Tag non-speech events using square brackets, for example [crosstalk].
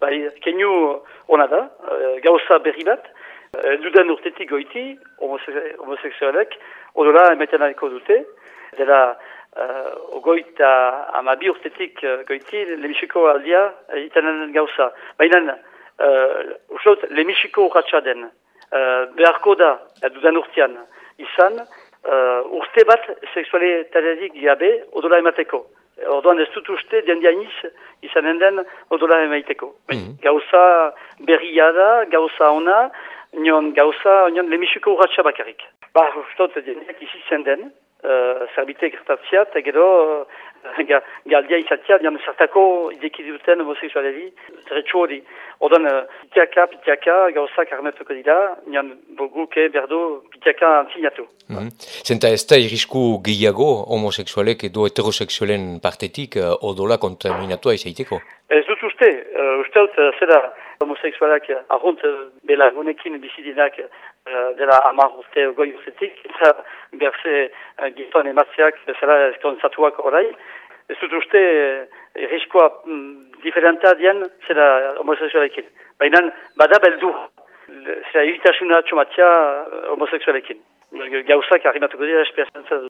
Bai, keinu hona da, uh, gauza berri bat, uh, dudan urtetik goiti, homoseksualek, odola ematen daiko dute, dela uh, ogoita amabi urtetik goiti, lemisiko aldia itanen gauza. Baina, uh, uslot, lemisiko urratxa den, uh, beharko da, dudan urtean, izan, uh, urte bat seksualitatearik gabe odola emateko. Orduan ez dut uste, diendianiz, izanen den odola emaiteko. Mm Gauza berria da, gauza ona, nion gauza, nion lemisuko urratxa bakarrik. Ba, ustot, diendiak izitzen den, uh, zerbite gertatzea, eta gero, uh, [laughs] galdia izatea, dian zertako idekiduten homoseksualeri, zerretxo hori. Orduan, uh, pitiaka, pitiaka, gauza karmetuko dira, nion boguke, berdo, pitiaka antzinatu. Mm -hmm. Zenta ez da irisku gehiago homoseksualek edo heteroseksualen partetik uh, odola kontaminatua izaiteko? Ez dut uste, uh, uste dut, uh, zera homoseksualak ahont uh, bela honekin bizidinak uh, dela amar uste goi ustetik, eta berze uh, gizton ematzeak zera eskontzatuak orai. Ez dut uste, uh, iriskoa mm, diferenta zera homoseksualekin. Baina bada beldu, zera iritasuna txomatzea homoseksualekin. gauzak arrimatuko dira, esperantza